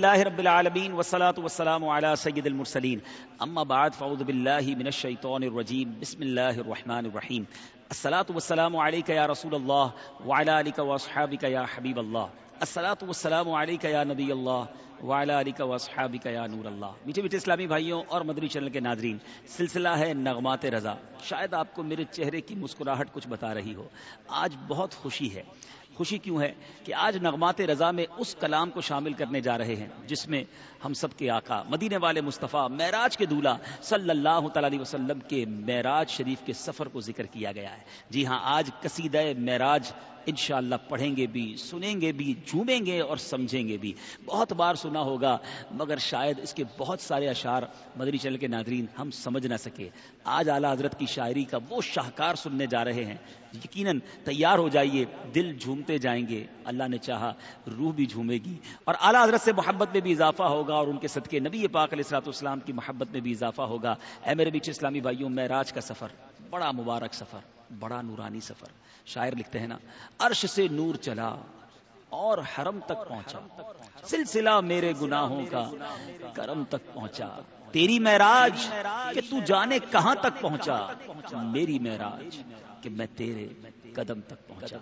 لله رب العالمين والصلاة والسلام على سيد المرسلين أما بعد فأعوذ بالله من الشيطان الرجيم بسم الله الرحمن الرحيم الصلاة والسلام عليك يا رسول الله وعلى آلك وأصحابك يا حبيب الله الصلاة والسلام عليك يا نبي الله وعلى آلك وأصحابك يا نور اللہ. میٹھے میٹھے اسلامی بھائیوں اور مدری چینل کے ناظرین، سلسلہ ہے نغمات رضا. شاید آپ کو میرے چہرے کی مسکراہٹ کچھ بتا رہی ہو. آج بہت خوشی ہے۔ خوشی کیوں ہے کہ آج نغمات رضا میں اس کلام کو شامل کرنے جا رہے ہیں، جس میں ہم سب کے آقا، مدینے والے مصطفیٰ، معراج کے دولہ صلی اللہ تعالی وسلم کے معراج شریف کے سفر کو ذکر کیا گیا ہے۔ جی ہاں آج قصیدہ معراج انشاءاللہ پڑھیں گے بھی، سنیں گے بھی، جھومیں گے اور سمجھیں گے بھی۔ بہت بار سنا ہوگا، مگر شاید اس کے بہت سارے اشعار مدری چل کے ناظرین ہم سمجھ نہ سکے۔ آج اعلیٰ حضرت کی شاعری کا وہ شاہکار سننے جا رہے ہیں۔ یقیناً تیار ہو جائیے، دل جھومتے جھومتے جائیں گے۔ اللہ نے چاہا روح بھی جھومے گی۔ اور اعلیٰ حضرت سے محبت میں بھی اضافہ ہوگا اور ان کے صدقے نبی پاک علیہ السلاط اسلام کی محبت میں بھی اضافہ ہوگا۔ اے میرے بیچ اسلامی بھائیوں، معراج کا سفر، بڑا مبارک سفر، بڑا نورانی سفر۔ شاعر لکھتے ہیں نا، عرش سے نور چلا اور حرم تک پہنچا۔ سلسلہ میرے گناہوں کا کرم تک پہنچا۔ تیری معراج کہ تو جانے کہاں تک پہنچا؟ میری معراج کہ میں تیرے قدم تک پہنچا۔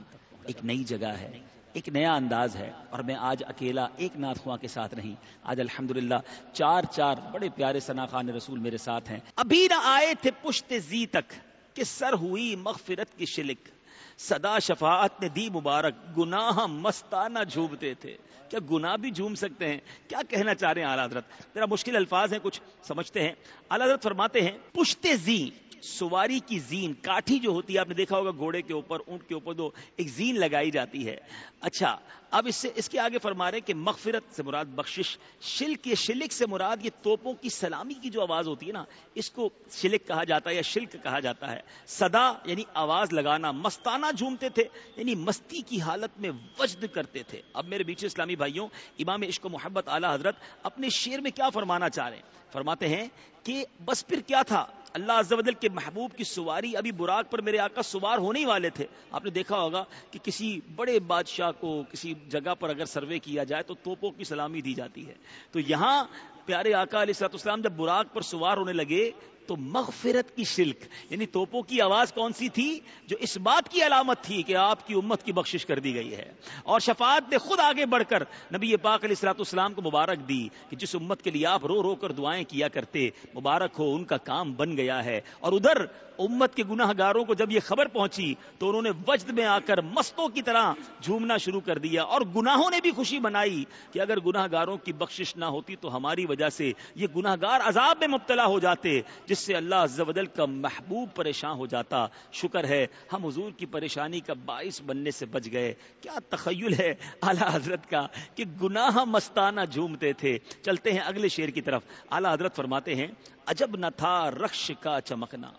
ایک نئی جگہ ہے، ایک نیا انداز ہے اور میں آج اکیلا، ایک ناتھ خواہ کے ساتھ نہیں۔ آج الحمدللہ چار چار بڑے پیارے ثنا خان رسول میرے ساتھ ہیں۔ ابھی نہ آئے تھے پشت زی تک کہ سر ہوئی مغفرت کی شلک۔ صدا شفاعت نے دی مبارک، گناہ مستانہ جھومتے تھے۔ کیا گناہ بھی جھوم سکتے ہیں؟ کیا کہنا چاہ رہے ہیں اعلیٰ حضرت؟ میرا مشکل الفاظ ہیں، کچھ سمجھتے ہیں۔ اعلیٰ حضرت فرماتے ہیں، پشتے زی سواری کی زین، کاٹھی جو ہوتی ہے، آپ نے دیکھا ہوگا گھوڑے کے اوپر، اونٹ کے اوپر دو، ایک زین لگائی جاتی ہے۔ اچھا اب اس سے، اس کے آگے فرما رہے کہ مغفرت سے مراد بخشش شلک یہ شلک سے مراد یہ توپوں کی سلامی کی جو آواز ہوتی ہے نا، اس کو شلک کہا جاتا ہے یا شلک کہا جاتا ہے۔ صدا یعنی آواز لگانا، مستانہ جھومتے تھے یعنی مستی کی حالت میں وجد کرتے تھے۔ اب میرے بیچ اسلامی بھائیوں، امام عشق و محبت اعلیٰ حضرت اپنے شیر میں کیا فرمانا چاہ رہے ہیں؟ فرماتے ہیں کہ بس پھر کیا تھا؟ اللہ عز و جل کے محبوب کی سواری ابھی براق پر میرے آقا سوار ہونے ہی والے تھے۔ آپ نے دیکھا ہوگا کہ کسی بڑے بادشاہ کو کسی جگہ پر اگر سروے کیا جائے تو توپوں کی سلامی دی جاتی ہے۔ تو یہاں پیارے آقا علیہ السلط اسلام جب براق پر سوار ہونے لگے تو مغفرت کی شلک یعنی توپوں کی آواز کون سی تھی؟ جو اس بات کی علامت تھی کہ آپ کی امت کی بخشش کر دی گئی ہے۔ اور شفاعت نے خود آگے بڑھ کر نبی پاک علیہ السلاط اسلام کو مبارک دی کہ جس امت کے لیے آپ رو رو کر دعائیں کیا کرتے، مبارک ہو، ان کا کام بن گیا ہے۔ اور ادھر امت کے گناہ گاروں کو جب یہ خبر پہنچی تو انہوں نے وجد میں آ کر مستوں کی طرح جھومنا شروع کر دیا اور گناہوں نے بھی خوشی بنائی کہ اگر گناہ گاروں کی بخشش نہ ہوتی تو ہماری وجہ سے یہ گناہ گار عذاب میں مبتلا ہو جاتے، جس جس سے اللہ زبدل کا محبوب پریشان ہو جاتا۔ شکر ہے، ہم حضور کی پریشانی کا باعث بننے سے بچ گئے۔ کیا تخیل ہے اعلیٰ حضرت کا کہ گناہ مستانہ جھومتے تھے۔ چلتے ہیں اگلے شیر کی طرف۔ اعلیٰ حضرت فرماتے ہیں، عجب نہ تھا رخش کا چمکنا۔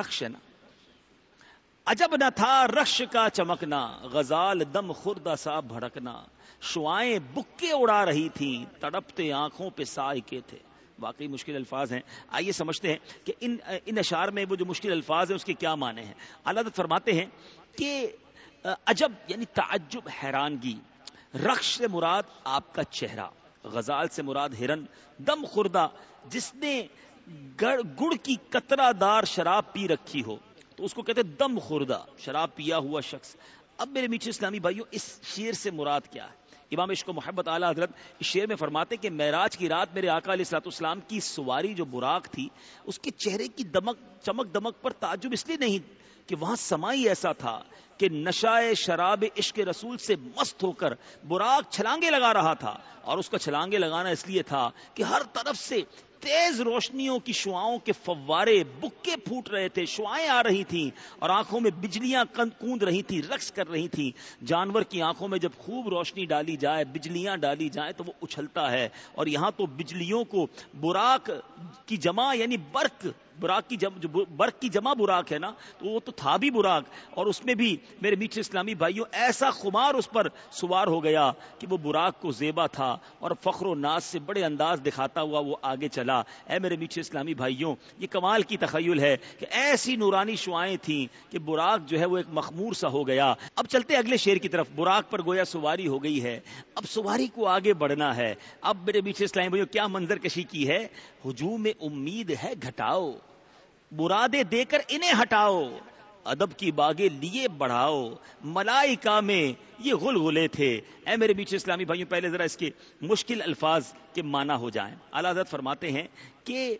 رخش نہ۔ عجب نہ تھا رخش کا چمکنا۔ غزال دم خوردہ سا بھڑکنا۔ شوائیں بکے اڑا رہی تھی تڑپتے آنکھوں پہ سائے کے تھے۔ واقعی مشکل الفاظ ہیں۔ آئیے سمجھتے ہیں کہ ان ان اشعار میں وہ جو مشکل الفاظ ہیں اس کے کیا معنی ہیں۔ اللہ فرماتے ہیں کہ عجب یعنی تعجب، حیرانگی، رخش سے مراد آپ کا چہرہ، غزال سے مراد ہرن، دم خوردہ، جس نے گڑ کی قطرہ دار شراب پی رکھی ہو۔ تو اس کو کہتے دم خوردہ، شراب پیا ہوا شخص۔ اب میرے میٹھے اسلامی بھائیوں اس شیر سے مراد کیا ہے؟ امام عشق و محبت اعلیٰ حضرت اس شعر میں فرماتے کہ معراج کی رات میرے آقا علیہ السلاط اسلام کی سواری جو براق تھی، اس کے چہرے کی دمک، چمک دمک پر تعجب اس لیے نہیں کہ وہاں سمائی ایسا تھا کہ نشائے شراب عشق رسول سے مست ہو کر براق چھلانگے لگا رہا تھا اور اس کا چھلانگے لگانا اس لیے تھا کہ ہر طرف سے تیز روشنیوں کی شعاؤں کے فوارے بکے پھوٹ رہے تھے شعائیں آ رہی تھیں اور آنکھوں میں بجلیاں کوند رہی تھی رقص کر رہی تھی جانور کی آنکھوں میں جب خوب روشنی ڈالی جائے، بجلیاں ڈالی جائیں تو وہ اچھلتا ہے۔ اور یہاں تو بجلیوں کو براق کی جمع یعنی برق براق کی جم, برق کی جمع براق ہے نا تو وہ تو تھا بھی براق۔ اور اس میں بھی میرے میٹھے اسلامی بھائیوں ایسا خمار اس پر سوار ہو گیا کہ وہ براق کو زیبا تھا اور فخر و ناز سے بڑے انداز دکھاتا ہوا وہ آگے چلا۔ اے میرے میٹھے اسلامی بھائیوں یہ کمال کی تخیل ہے کہ ایسی نورانی شعائیں تھیں کہ براق جو ہے وہ ایک مخمور سا ہو گیا۔ اب چلتے اگلے شیر کی طرف۔ براق پر گویا سواری ہو گئی ہے۔ اب سواری کو آگے بڑھنا ہے۔ اب میرے میٹھے اسلامی بھائیوں کیا منظر کشی کی ہے؟ ہجوم امید ہے گھٹاؤ۔ برادے دے کر انہیں ہٹاؤ۔ ادب کی باغیں لیے بڑھاؤ۔ ملائکہ میں یہ غلغلے تھے۔ اے میرے بیچ اسلامی بھائیوں، پہلے ذرا اس کے مشکل الفاظ کے معنی ہو جائیں۔ حضرت فرماتے ہیں کہ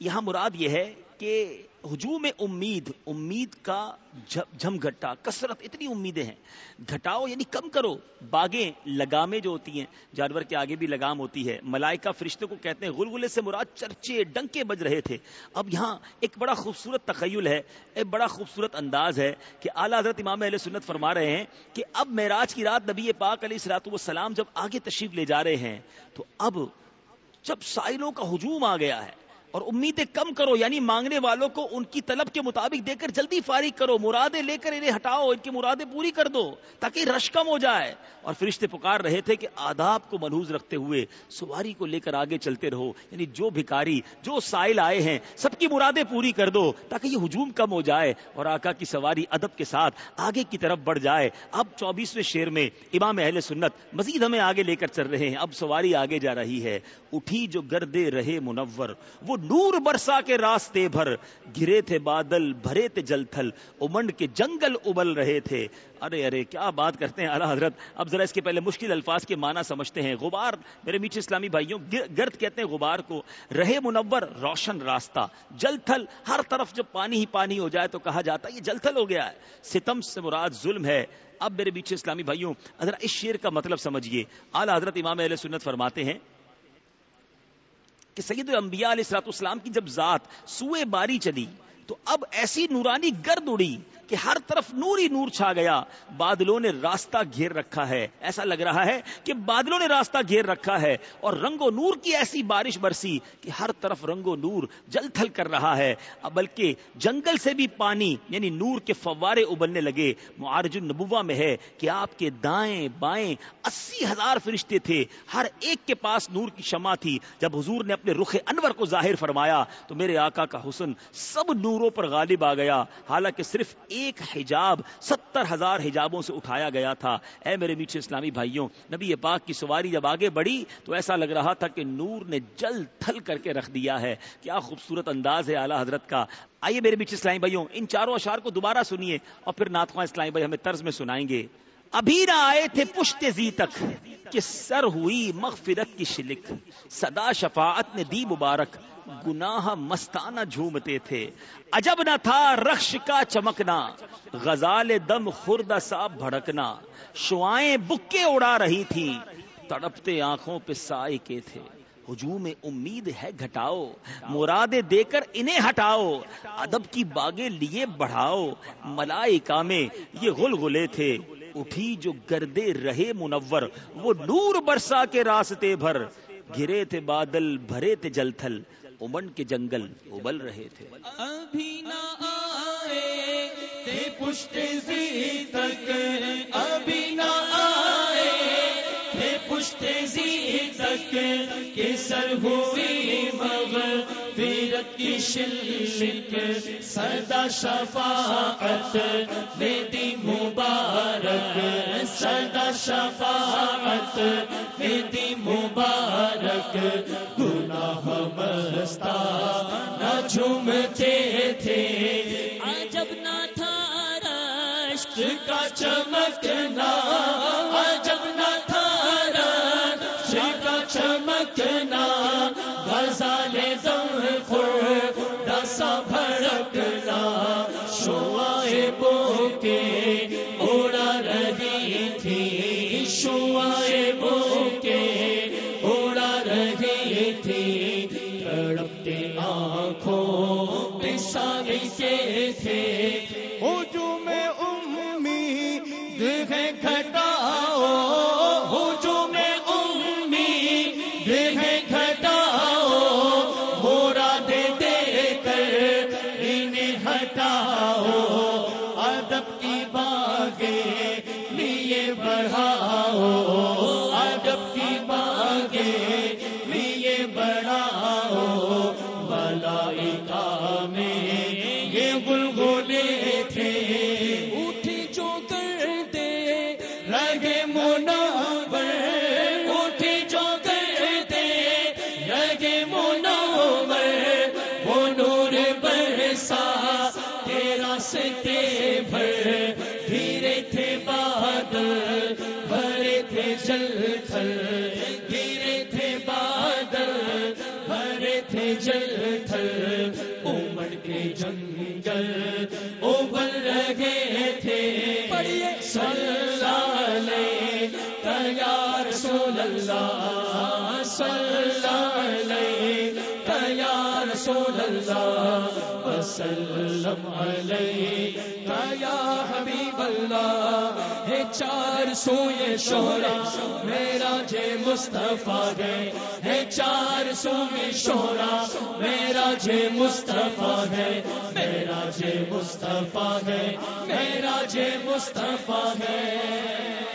یہاں مراد یہ ہے کہ ہجوم امید امید کا جھم گھٹا، کثرت، اتنی امیدیں ہیں۔ گھٹاؤ یعنی کم کرو، باغیں، لگامیں جو ہوتی ہیں، جانور کے آگے بھی لگام ہوتی ہے۔ ملائکہ فرشتے کو کہتے ہیں گلگلے سے مراد چرچے، ڈنکے بج رہے تھے۔ اب یہاں ایک بڑا خوبصورت تخیل ہے، ایک بڑا خوبصورت انداز ہے کہ اعلیٰ حضرت امام علیہ سنت فرما رہے ہیں کہ اب معراج کی رات نبی پاک علیہ السلاط والسلام جب آگے تشریف لے جا رہے ہیں تو اب جب سائلوں کا ہجوم آ گیا ہے اور امیدیں کم کرو یعنی مانگنے والوں کو ان کی طلب کے مطابق دے کر جلدی فارغ کرو، مرادیں لے کر انہیں ہٹاؤ، ان کی مرادیں پوری کر دو تاکہ رش کم ہو جائے۔ اور فرشتے پکار رہے تھے کہ آداب کو منوز رکھتے ہوئے سواری کو لے کر آگے چلتے رہو۔ یعنی جو بھکاری، جو سائل آئے ہیں، سب کی مرادیں پوری کر دو تاکہ یہ ہجوم کم ہو جائے اور آقا کی سواری ادب کے ساتھ آگے کی طرف بڑھ جائے۔ اب چوبیسویں شیر میں امام اہل سنت مزید ہمیں آگے لے کر چل رہے ہیں۔ اب سواری آگے جا رہی ہے۔ اٹھی جو گردے رہے منور، وہ نور برسا کے راستے بھر، گرے تھے بادل، بھرے تھے جل تھل، امنڈ کے جنگل ابل رہے تھے۔ ارے ارے، کیا بات کرتے ہیں اعلیٰ حضرت؟ اب ذرا اس کے پہلے مشکل الفاظ کے معنی سمجھتے ہیں۔ غبار، میرے میٹھے اسلامی بھائیوں گرد کہتے ہیں غبار کو۔ رہے منور، روشن راستہ۔ جل تھل، ہر طرف جب پانی ہی پانی ہو جائے تو کہا جاتا ہے یہ جل تھل ہو گیا ہے۔ ستم سے مراد ظلم ہے۔ اب میرے بیچ اسلامی بھائیوں ذرا اس شیر کا مطلب سمجھیے۔ اعلیٰ حضرت امام علیہ سنت فرماتے ہیں کہ سید الانبیاء علیہ السلاۃ اسلام کی جب ذات سوئے باری چلی تو اب ایسی نورانی گرد اڑی کہ ہر طرف نور ہی نور چھا گیا۔ بادلوں نے راستہ گھیر رکھا ہے۔ ایسا لگ رہا ہے کہ بادلوں نے راستہ گھیر رکھا ہے اور رنگ و نور کی ایسی بارش برسی کہ ہر طرف رنگ و نور جل تھل کر رہا ہے۔ بلکہ جنگل سے بھی پانی یعنی نور کے فوارے ابلنے لگے۔ معارج النبوہ میں ہے کہ آپ کے دائیں بائیں اسی ہزار فرشتے تھے۔ ہر ایک کے پاس نور کی شمع تھی۔ جب حضور نے اپنے رخ انور کو ظاہر فرمایا تو میرے آقا کا حسن سب نوروں پر غالب آ گیا۔ حالانکہ صرف ایک ایک حجاب ستر ہزار حجابوں سے اٹھایا گیا تھا۔ اے میرے میٹھے اسلامی بھائیوں، نبی پاک کی سواری جب آگے بڑھی تو ایسا لگ رہا تھا کہ نور نے جل تھل کر کے رکھ دیا ہے۔ کیا خوبصورت انداز ہے اعلیٰ حضرت کا۔ آئیے میرے میٹھے اسلامی بھائیوں، ان چاروں اشار کو دوبارہ سنیے اور پھر ناتخواں اسلامی بھائی ہمیں طرز میں سنائیں گے۔ ابھی نہ آئے تھے پشت زی تک کہ سر ہوئی مغفرت کی شلک۔ صدا شفاعت نے دی مبارک۔ گناہ مستانہ جھومتے تھے۔ عجب نہ تھا رخش کا چمکنا۔ غزال دم خردہ سا بھڑکنا۔ شوائیں بکے اڑا رہی تھی۔ تڑپتے آنکھوں پہ سائے کے تھے۔ ہجوم امید ہے گھٹاؤ۔ مرادے دے کر انہیں ہٹاؤ۔ ادب کی باغیں لیے بڑھاؤ۔ ملائکہ میں یہ غل گلے تھے۔ اٹھی جو گردے رہے منور، وہ نور برسا کے راستے بھر۔ گرے تھے بادل، بھرے تھے جل تھل امن کے جنگل ابل رہے تھے۔ ابھی نہ آئے تھے پشت زی تک۔ ابھی نہ آئے تھے پشت زی تک۔ کے سر ہوئی مغفرت کی شلک سدا شفاعت میں دی مبارک سدا شفاعت میں دی مبارک جھومتے تھے۔ عجب نہ تھا رشک کا چمکنا۔ عجب نہ تھا رشک کا چمکنا۔ غزال بھڑکنا شوائے بو کے اڑا رہی تھی۔ شوائے بو کے اڑا رہی تھی۔ تڑپتے آنکھوں پہ سارے کے تھے۔ بیٹا جل تھل امڑ کے جنگل ابل رہے تھے۔ سلالے تیار رسول اللہ۔ سلالے تیار اللہ۔ وسلم علیہ یا حبیب اللہ ہے چار سو یہ شورا، میرا جے مصطفیٰ ہے ہے چار سو میں شورا، میرا جے مصطفیٰ ہے میرا جے مصطفیٰ ہے میرا جے مصطفیٰ ہے